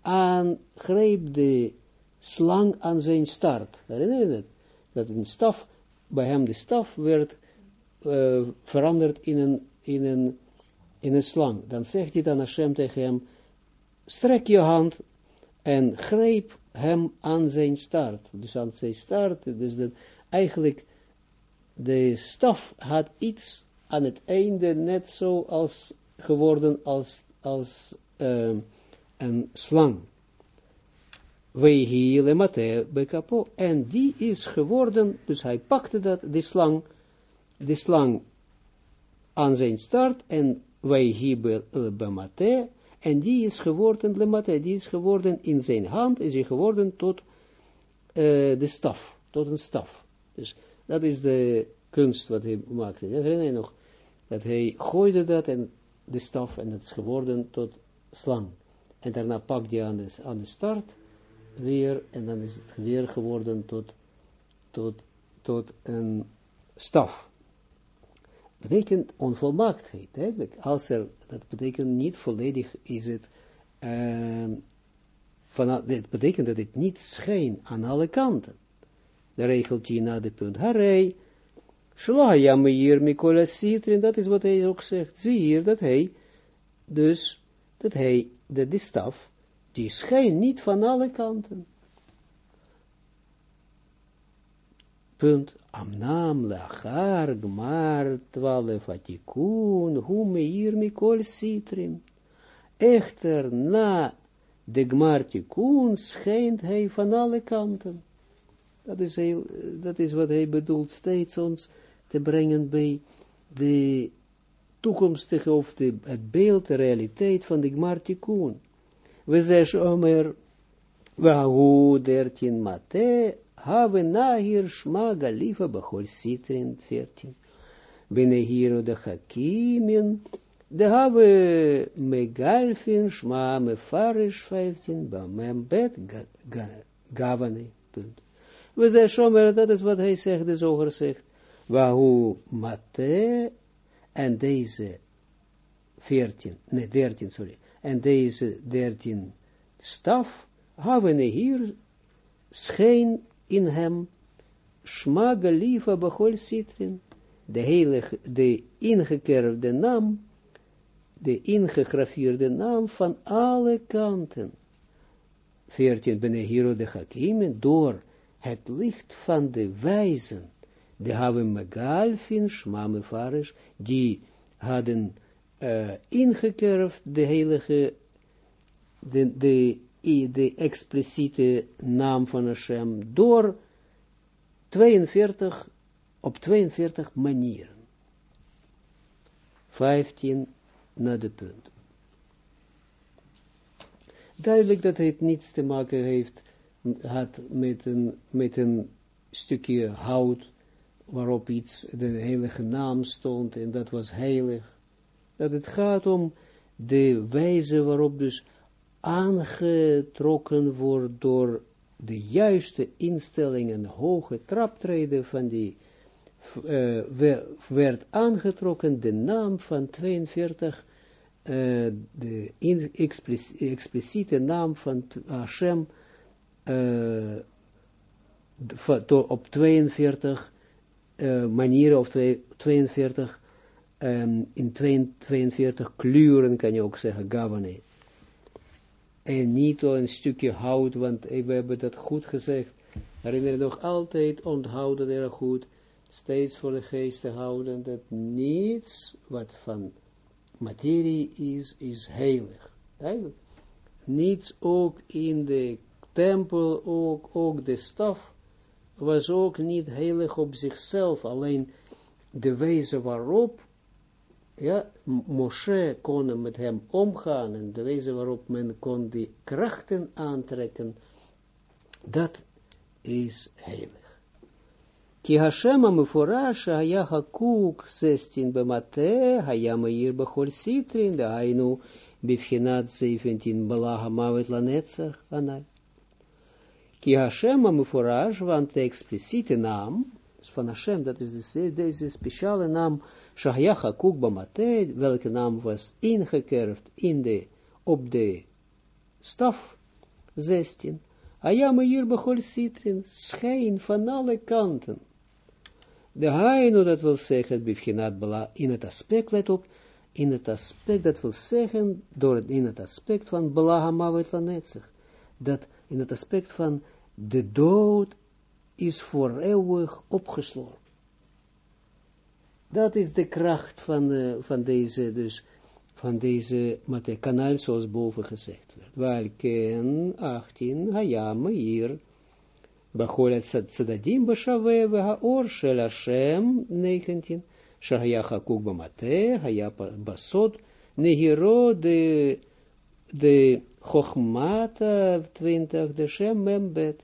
aan, greep de slang aan zijn start. Herinner je dat? Dat een staf, bij hem de staf werd uh, veranderd in een, in, een, in een slang. Dan zegt hij dan Hashem tegen hem, strek je hand en greep hem aan zijn start. Dus aan zijn start, dus dat eigenlijk de staf had iets aan het einde net zo als geworden als, als uh, een slang. Wehiele mate bekapo. En die is geworden, dus hij pakte dat, de slang, de slang aan zijn start en wehiele bemate en die is geworden, lemate, die is geworden in zijn hand, is hij geworden tot uh, de staf, tot een staf. Dus dat is de kunst wat hij maakte. Herinner je nog, dat hij gooide dat en de staf en het is geworden tot slang. En daarna pakt hij aan de, aan de start weer, en dan is het weer geworden tot, tot, tot een staf betekent onvolmaaktheid, eigenlijk. Als er, dat betekent niet volledig is het, van, dat betekent dat het niet schijnt aan alle kanten. De regeltje na de punt, harei, Shloha meir mikola citrin, dat is wat hij ook zegt. Zie hier dat hij, dus, dat hij, dat die staf, die schijnt niet van alle kanten. Punt. Amnam lachar gmar twaalf atikun, hu meir mikol sitrim. Echter na de gmar tikun schijnt hij van alle kanten. Dat is, heel, dat is wat hij bedoelt steeds ons te brengen bij de toekomstige of het beeld, de realiteit van de gmar tikun. We zeggen omer, wahu dertien mate, Have nahir shma galifa bachol sitrin 14. Benehiro de hakimin. De have megalfin shma mefarish 15. Bamem bet gavane. Punt. We zeggen shomer, dat is wat hij zegt, de zoger. Wahu mate, en deze 14, nee 13, sorry, en deze 13 staf, hebben hier schijn in hem, Shma Galifa Bechol Sitrin, de heilige, de ingekerfde naam, de ingegrafeerde naam van alle kanten. 14 Benehiro de Hakimen, door het licht van de wijzen, de hebben Megalfin, Shma Mefarish, die hadden uh, ingekerfd de heilige, de, de de expliciete naam van Hashem door 42, op 42 manieren. 15 naar de punt. Duidelijk dat het niets te maken heeft had met een, met een stukje hout waarop iets, de heilige naam stond en dat was heilig. Dat het gaat om de wijze waarop dus aangetrokken wordt door de juiste instellingen, hoge traptreden van die, uh, werd aangetrokken de naam van 42, uh, eh, de expliciete naam van Hashem, uh, op 42 manieren, of 42, um, in 42 kleuren kan je ook zeggen, Gavane en niet een stukje hout, want we hebben dat goed gezegd. Herinner je nog altijd, onthouden er goed, steeds voor de geest te houden, dat niets wat van materie is, is heilig. Eigenlijk. Niets ook in de tempel, ook, ook de staf, was ook niet heilig op zichzelf, alleen de wijze waarop ja, Moshe kon met hem omgaan en de wijze waarop men kon die krachten aantrekken, dat is heilig. Ki Hashem a haya hakuk 16 bemate, haya meir bechol sitrin, de hainu bivchinat 17 balaha mavet lanetzach anai. Ki Hashem ameforash, want de expliciete naam, van Hashem, dat is de, deze speciale naam, Shahya Hakuk Bamate, welke naam was ingekerfd in de, op de staf, 16. Ayama hier citrin, schijn van alle kanten. De haino, dat wil zeggen, bivchinat bala, in het aspect, let op, in het aspect, dat wil zeggen, door in het aspect van bala hamavet lanetzig, dat in het aspect van de dood is voor eeuwig opgesloten. Dat is de kracht van, uh, van deze, dus, van deze kanaal, zoals boven gezegd werd. Welken 18, Hayam, hier, Bachol het Tzadadim, Bashave, Haor, Shel Hashem, 19, Shahaya Hakuk Bamate, Haya Basod, Nehiro, de, de Chochmata, 20, de Shem Membet,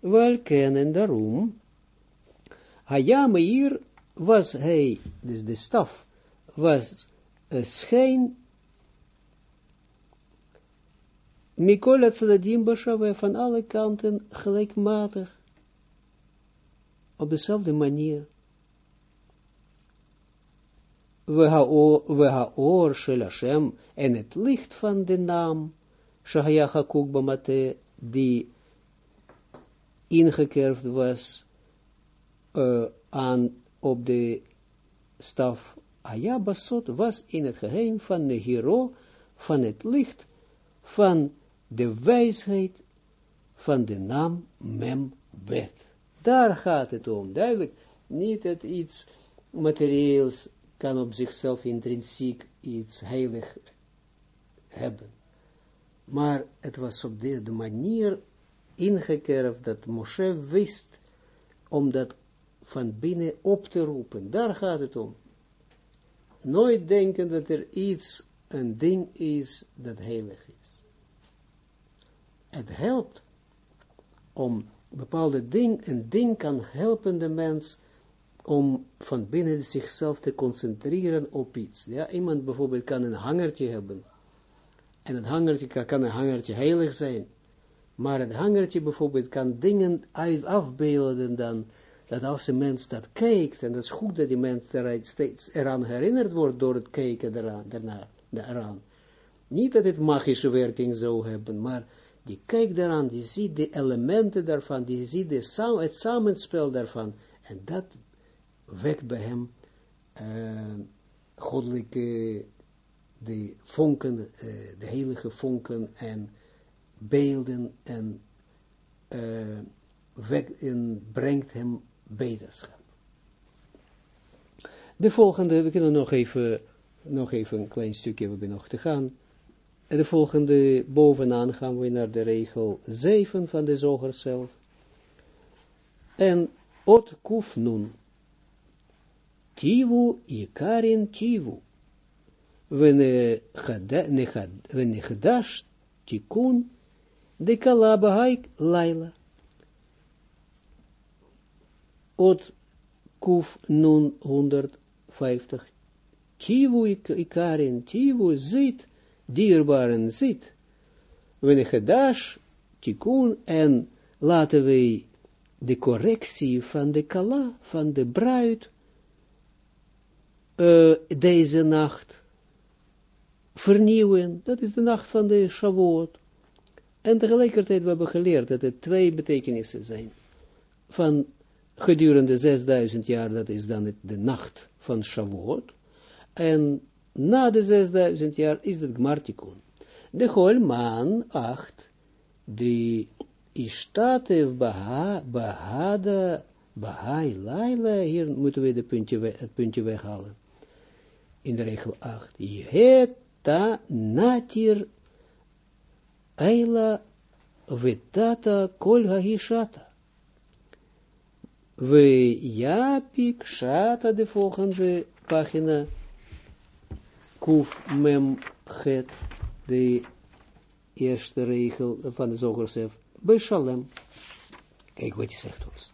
Welken en daarom, Hayam, hier, was hij, dus de staf, was een schijn, Mikola Tzadadim van alle kanten gelijkmatig, op dezelfde manier. We haor shel Hashem, en het licht van de naam, Shahaya Hakuk Bamate, die ingekerfd was uh, aan op de staf Ayabasot was in het geheim van de hero, van het licht, van de wijsheid, van de naam Membet. Daar gaat het om, duidelijk. Niet dat iets materieels kan op zichzelf intrinsiek iets heilig hebben. Maar het was op de, de manier ingekerfd dat Moshe wist om dat van binnen op te roepen. Daar gaat het om. Nooit denken dat er iets, een ding is dat heilig is. Het helpt om bepaalde ding, een ding kan helpen de mens om van binnen zichzelf te concentreren op iets. Ja, iemand bijvoorbeeld kan een hangertje hebben. En het hangertje kan, een hangertje heilig zijn. Maar het hangertje bijvoorbeeld kan dingen afbeelden dan dat als een mens dat kijkt, en dat is goed dat die mens eruit steeds eraan herinnerd wordt door het kijken eraan. Niet dat het magische werking zou hebben, maar die kijkt eraan, die ziet de elementen daarvan, die ziet de, het samenspel daarvan, en dat wekt bij hem uh, goddelijke, de vonken, uh, de heilige vonken en beelden en uh, wekt en brengt hem beterschap. De volgende, we kunnen nog even, nog even een klein stukje hebben nog te gaan. En de volgende, bovenaan gaan we naar de regel 7 van de zoger zelf. En ot kuf nun. Tivu ikarin tivu. Wenechadash tikun de kalabahaik laila. Ot kuf nun 150. Tivu ikarin, tivu zit, dierbaren zit. Wenegedash, tikun, en laten wij de correctie van de kala, van de bruid, uh, deze nacht vernieuwen. Dat is de nacht van de Shavuot. En tegelijkertijd we hebben geleerd dat er twee betekenissen zijn. Van gedurende 6000 jaar, dat is dan de nacht van Shavuot. En na de 6000 jaar is het Gmartikun. De Holman 8, die Ishtatev Bahada Bahai Laila, hier moeten we de puntje, het puntje weghalen. In de regel 8. Jeta natir Eila vetata kol hahishata. We japik shata de volgende pagina. Kuf mem het, de eerste regel van de zogersef. Beshalem. Kijk wat je zegt ons.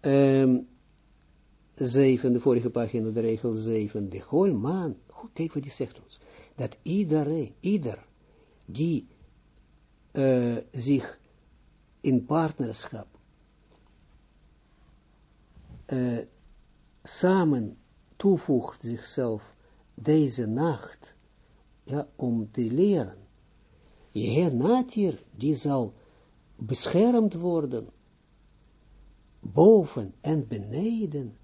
Um, zeven, de vorige pagina, de regel 7. De whole man, goed, kijk wat hij zegt ons. Dat iedereen, ieder, die uh, zich in partnerschap uh, samen toevoegt zichzelf deze nacht, ja, om te leren. Je natir, die zal beschermd worden, boven en beneden,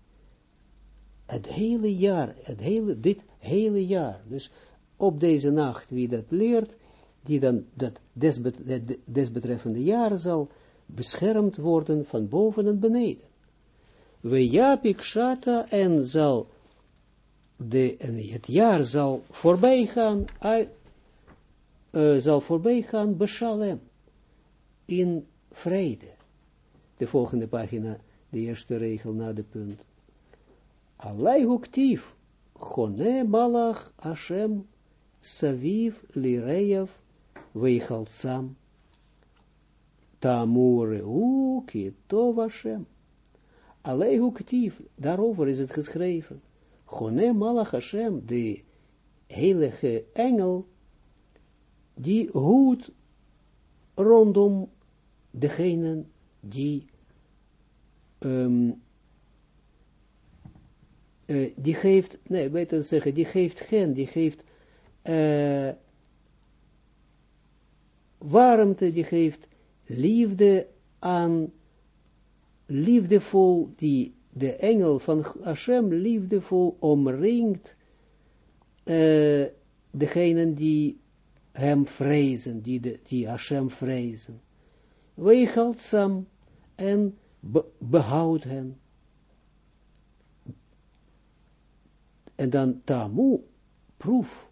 het hele jaar, het hele, dit hele jaar. Dus op deze nacht, wie dat leert, die dan dat desbetreffende jaar zal beschermd worden van boven en beneden. We japik shata en zal de, en het jaar zal voorbij gaan, uh, zal voorbij gaan, beshalem, in vrede. De volgende pagina, de eerste regel na de punt. Alai huktiv, chone malach Hashem, saviv lireyav, veichaltsam. Tamure u ki tov Hashem. Alei huktiv, daarover is het geschreven. Chone malach Hashem, de heilige engel, die hoed rondom degenen die um, uh, die geeft, nee, beter zeggen, die geeft gen, die geeft warmte, die geeft liefde aan, liefdevol, die de engel van Hashem liefdevol omringt, uh, degenen die hem vrezen, die, de, die Hashem vrezen. Weigelt sam en be, behoud hen. En dan tamu, proef,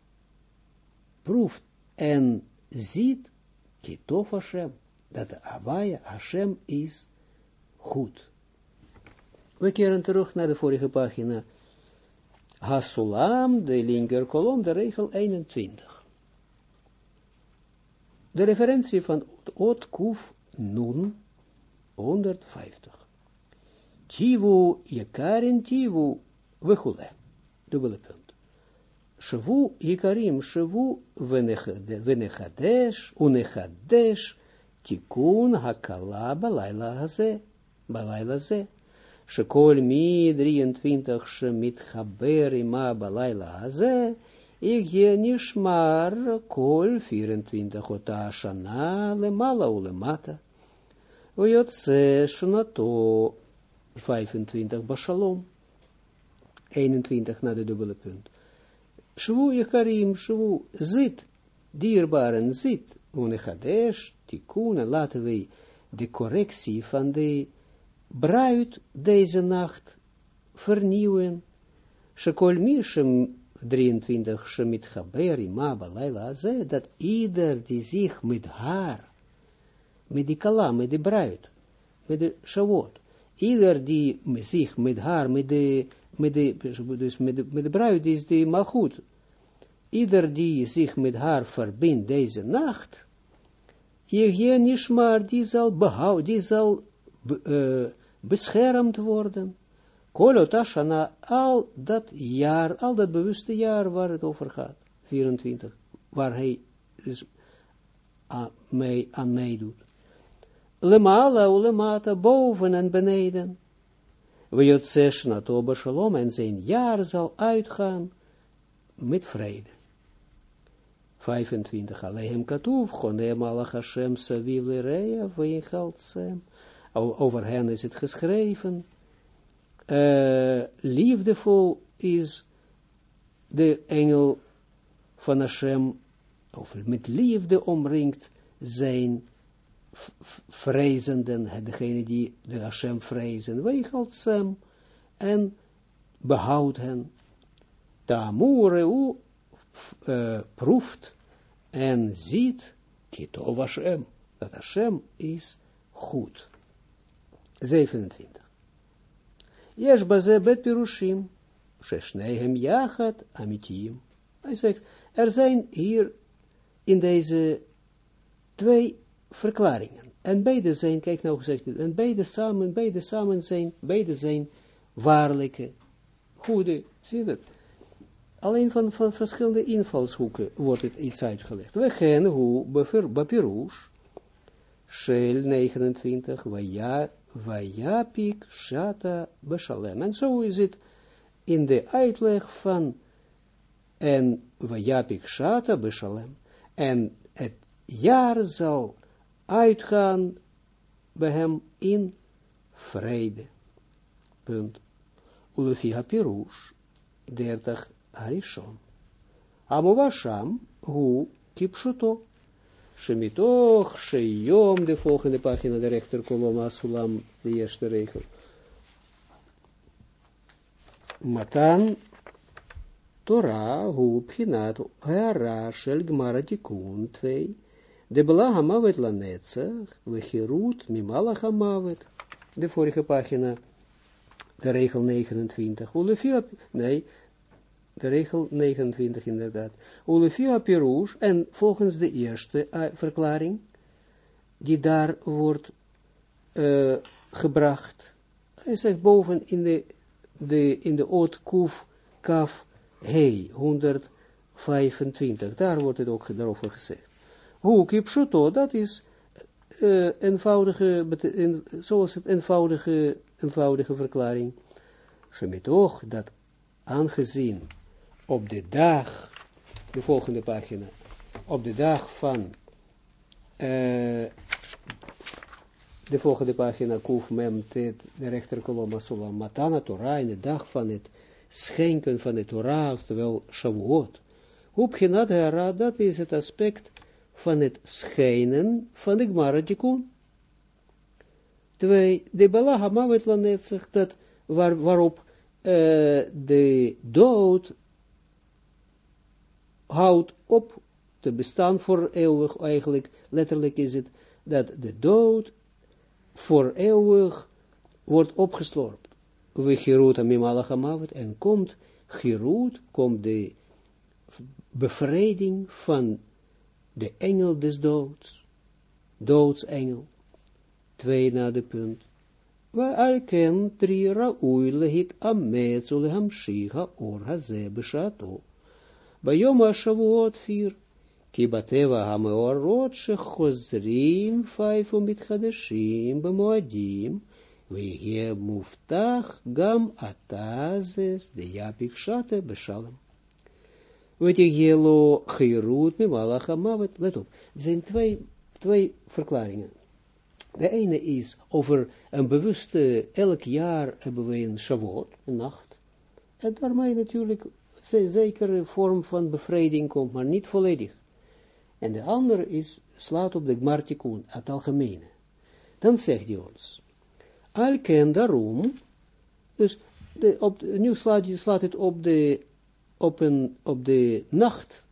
proeft en ziet, kitof Hashem, dat Hawaii Hashem is goed. We keren terug naar de vorige pagina. Hasulam, de linker kolom, de regel 21. De referentie van Ot Kuf Nun 150. Tivu Yekarin Tivu Wechule dubbele punt. Shavu Yikarim, Shavu Venechadesh, Unechadesh, Tikun Hakala Balaila Haze, Balaila Ze. Shekol mi 23 Shemit Haber Ima Balaila Haze, ik je nishmar kol 24 ota shana lemala ulemata. Uyotse shnato 25 bashalom. 21 naar de dubbele punt. Shvu Yekarim, Shvu, zit, dierbaren, zit, unechadesh, tikkun, en laten wij de correctie van de bruid deze nacht vernieuwen. Shekol Mishem 23, Shemit Chaberi, Maba, Laila, ze, dat ieder die zich met haar, met die kala, met de bruid, met de shavot, ieder die zich met haar, met de met de, dus met de, met de bruid is die malgoed. Ieder die zich met haar verbindt deze nacht, je maar die zal behouden, die zal uh, beschermd worden. Kolotashana, al dat jaar, al dat bewuste jaar waar het over gaat, 24, waar hij dus aan, mee, aan meedoet. Lemala, lemata, boven en beneden. We jotseshna toba shalom en zijn jaar zal uitgaan met vrede. 25. Alehem katuv, chone malach Hashem saviv lereya, Over hen is het geschreven. Uh, liefdevol is de engel van Hashem, of met liefde omringt zijn vrezenden, degene die de Hashem vrezen, weigelt Sem en behoudt hen. Tamure u uh, proeft en ziet, kitov Hashem, dat Hashem is goed. 27. Yesh baze bet pirushim, sheshnehem yachat amitim. Hij zegt, er zijn hier in deze twee verklaringen. En beide zijn, kijk nou gezegd, en beide samen, beide samen zijn, beide zijn waarlijke, goede, zie je dat? Alleen van, verschillende invalshoeken wordt het iets uitgelegd. We gaan hoe bepirush, shel 29, vajapik shata beshalem. En zo is het in de uitleg van en vajapik shata beshalem. En het jaar zal uitgaan bij hem in vrede. Punt. Ulefia Pirush, 30 Arishon. Amovasham, hu kipshuto. Shemitoch, sheyom, de volgende pagina, de rechterkolom, asulam, de eerste regel. Matan, Torah, hu pchinat, hara, shel gmara tikun, 2, de belang hamavet lanetzach, we gerut mimalach. De vorige pagina, de regel 29. Ulefia, nee, de regel 29 inderdaad. Ulefia pirouche, en volgens de eerste uh, verklaring, die daar wordt uh, gebracht. Hij zegt boven in de, de, in de oot kaf hei, 125. Daar wordt het ook daarover gezegd. Hoe kipshuto, dat is uh, eenvoudige, in, zoals het eenvoudige, eenvoudige verklaring. Dat aangezien op de dag, de volgende pagina, op de dag van, uh, de volgende pagina, Kuf Mem Tet, de rechterkolom Asulam, Matana Torah, in de dag van het schenken van de Torah, oftewel Shavuot. Hoe genad dat is het aspect van het schijnen van de Gemara Tikkun. Twee, de Bala Hamavet Lanetzach, dat waar, waarop uh, de dood houdt op te bestaan voor eeuwig, eigenlijk, letterlijk is het, dat de dood voor eeuwig wordt opgeslorpt. We Gerut Amimalachamavet, en komt Gerut, komt de bevrijding van de engel des doods, doodsengel, twee na de punt, waar alken drie ra'ui lehit ametz ulehamshiha or haze beshato. Bayom ha-shavuot vier, ki bateva ha-meorot shechozrim vijf umitchadeshim bemoadim, ויהיה מובטח גם atazes de yapik shate beshalom. Wetigelo Geirut Mimalacha Mavet. Let op, er zijn twee, twee verklaringen. De ene is over een bewuste, elk jaar hebben we een Shavuot, een nacht. En daarmee natuurlijk een zekere vorm van bevrijding komt, maar niet volledig. En de andere is, slaat op de Gmartikun, het algemene. Dan zegt hij ons, Alken daarom, dus de, op, nu slaat, slaat het op de op, een, de nacht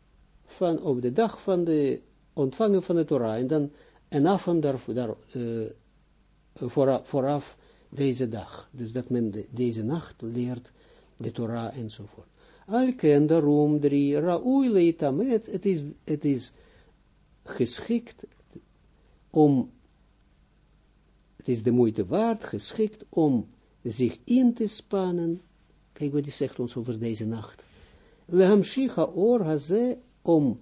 van, op de dag van de ontvangen van de Torah, en dan een avond daar, daar uh, vooraf, deze dag. Dus dat men de, deze nacht leert de Torah enzovoort. Alken daarom drie, Raoui leitamet, het is, het is geschikt om, het is de moeite waard, geschikt om zich in te spannen, kijk wat hij zegt ons over deze nacht, Lehamshicha or haze, om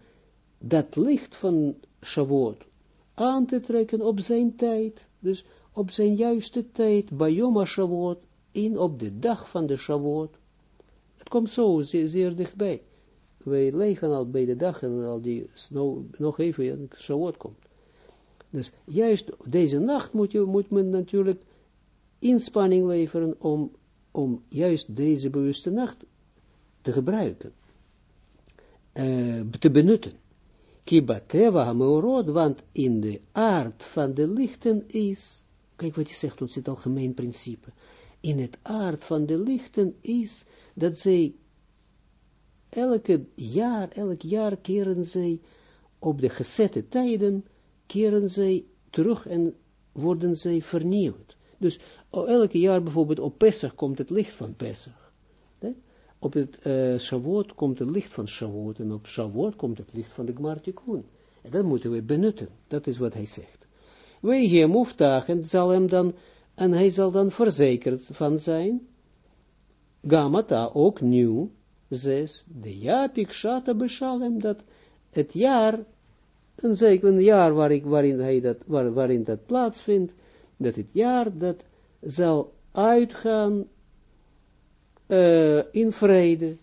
dat licht van Shavuot aan te trekken op zijn tijd, dus op zijn juiste tijd, bij Yom Shavuot, in op de dag van de Shavuot. Het komt zo zeer, zeer dichtbij. Wij leven al bij de dag en al die snow, nog even en Shavuot komt. Dus juist deze nacht moet, je, moet men natuurlijk inspanning leveren om, om juist deze bewuste nacht te gebruiken, uh, te benutten. Kibateva hameorod, want in de aard van de lichten is, kijk wat je zegt, ons het algemeen principe, in het aard van de lichten is, dat zij elke jaar, elk jaar keren zij op de gezette tijden, keren zij terug en worden zij vernieuwd. Dus elke jaar bijvoorbeeld op Pesach komt het licht van Pesach. Op het uh, Shavuot komt het licht van Shavuot en op Shavuot komt het licht van de Gmartikun. En dat moeten we benutten. Dat is wat hij zegt. Wij hier moeftaag en zal hem dan, en hij zal dan verzekerd van zijn. Gamata ook nieuw, zes, de japik shata beshalem, dat het jaar, een zeker jaar waarin, waarin, hij dat, waar, waarin dat plaatsvindt, dat het jaar dat zal uitgaan uh, in vrede.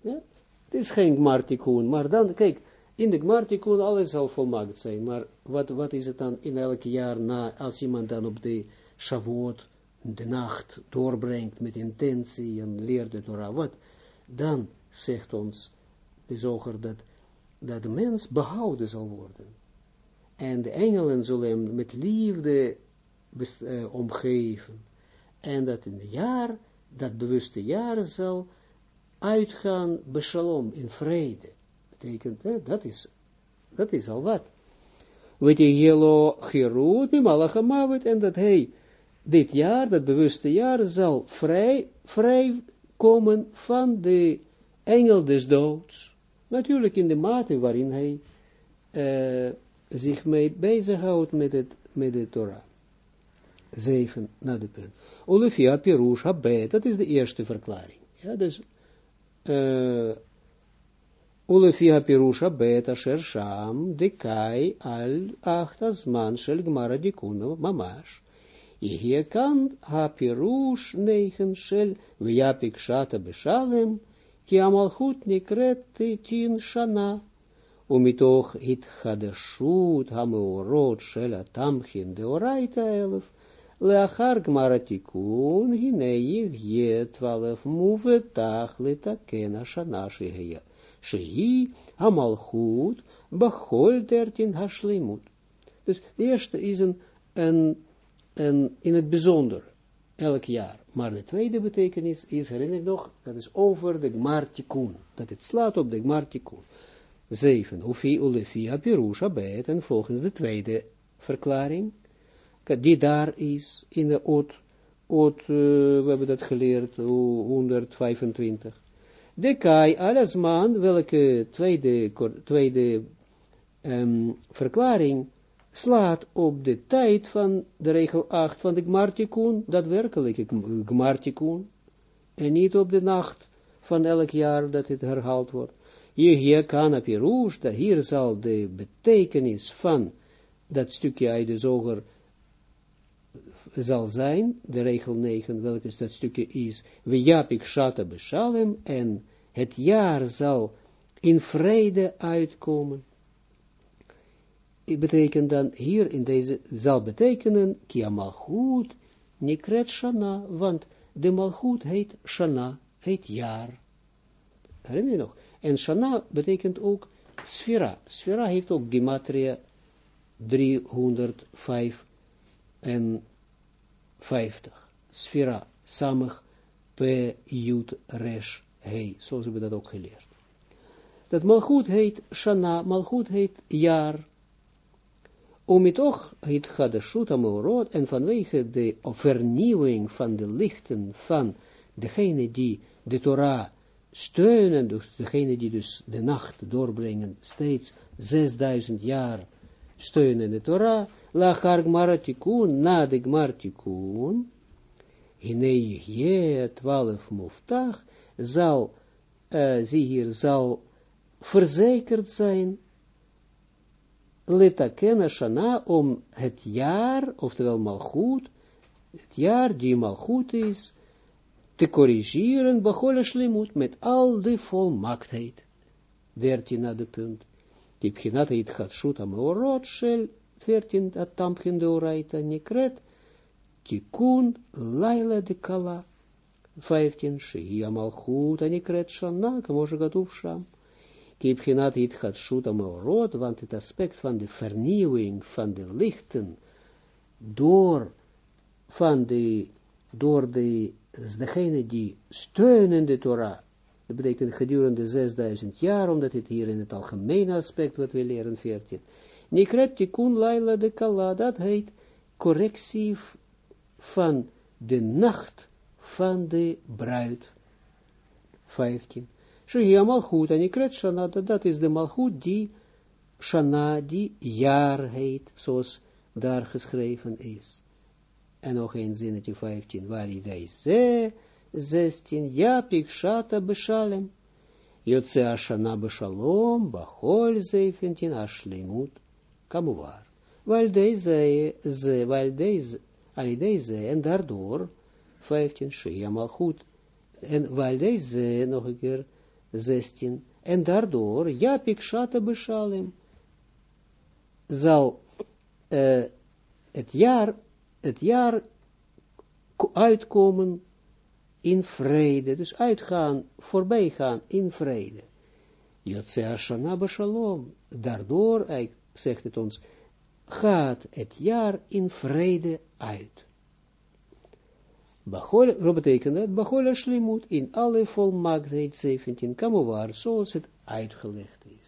Ja? Het is geen gmartikoen, maar dan, kijk, in de gmartikoen alles zal volmaakt zijn, maar wat, wat is het dan in elk jaar na, als iemand dan op de Shavuot, de nacht, doorbrengt met intentie en leert de Torah, wat, dan zegt ons de zoger dat, dat de mens behouden zal worden. En de engelen zullen hem met liefde uh, omgeven en dat in het jaar, dat bewuste jaar zal uitgaan beshalom, in vrede. Betekent, dat, is, dat is al wat. Weet je, Jelo Gerut, Mimalachamawet, en dat hij dit jaar, dat bewuste jaar, zal vrij, vrij komen van de engel des doods. Natuurlijk in de mate waarin hij uh, zich mee bezighoudt met, het, met de Torah. Zeven, naar de punt. Olefia Pirush Habet, dat is de eerste verklaring. Ja, dus, uh, Olefia Pirush Habet Asher Sham, de Kai al Acht Azman Shel Gmara Dikuno Mamash. Hier kan ha Pirush negen Shel Viapik Shata Beshalem, ki amalchut nikret tin shana. ומתוך התחדשות המאורות של התמכין דאורייתא אלף, Leachar gmaratikun, hine je twaalf muve tachlita kena shana sheheya. Shehi, amalchut, bachol dertin hashlimut. Dus de eerste is een, een, in het bijzonder, elk jaar. Maar de tweede betekenis is, herinner ik nog, dat is over de gmartikun. Dat het slaat op de gmartikun. Zeven, ufi ulefi en volgens de tweede verklaring, die daar is in de uh, we hebben dat geleerd, 125. De kai welke tweede, tweede um, verklaring slaat op de tijd van de regel 8 van de gmartikun, daadwerkelijke gmartikun, en niet op de nacht van elk jaar dat het herhaald wordt. Hier, hier kan op hier zal de betekenis van dat stukje uit de zoger zal zijn, de regel 9, welke dat stukje is, Vijapik Shata Beshalem, en het jaar zal in vrede uitkomen. Het betekent dan hier in deze, zal betekenen, Kia Malchut, Nikret Shana, want de Malchut heet Shana, heet jaar. Herinner je nog? En Shana betekent ook Sfera. Sfera heeft ook Gematria 305 en 50. Sfera, samig, p, jut, resh, hei. Zoals we dat ook geleerd. Dat malchut heet shana, malchut heet jaar. om toch het Hadashut Amorot, en vanwege de vernieuwing van de lichten van degene die de Torah steunen, dus degene die dus de nacht doorbrengen, steeds 6000 jaar steunen de Torah, lachar gmaratikun, na de gmartikun, hine je twaalf muftach, zal, uh, zie hier, zal verzekerd zijn, letaken shana, om het jaar, oftewel malchut, het jaar die malchut is, te corrigeren, bachole shlimut, met al de volmaaktheid. Dertien naar de punt. Die pchinat het gaat shoot am orot, shel, veertien, at tampchen de oraita, nikret, tikun, laila de kala, vijftien, shia malchut, anikret shana, sham. Kipchinat het gaat shoot am orot, want het aspect van de vernieuwing van de lichten, door, van de, door de degene die steunen dat betekent gedurende 6000 jaar, omdat het hier in het algemene aspect, wat we leren 14, Nikret tikun laila de kala, dat heet correctie van de nacht van de bruid. 15. Shia malchut, en nikret shana, dat is de malchut die shana, die jaar heet, zoals daar geschreven is. En nog een zinnetje 15. Waar idee ze, 16. Ja, pikshata beshalem. Jotze ashana beshalom, bachol 17. Ashlemut, kamuvar. Weil deze, ze, weil deze, al deze, en daardoor, 15, Shia Malchut. En weil deze, nog een keer, 16, en daardoor, ja, pikshata beshalem, zal het jaar het jaar uitkomen in vrede, dus uitgaan, voorbij gaan in vrede. Jotse Ashana Shalom, daardoor, hij zegt het ons, gaat het jaar in vrede uit. Bachol, wat betekent dat? Bachol Shlimut, in alle volmaaktheid 17, kamovar, zoals het uitgelegd is.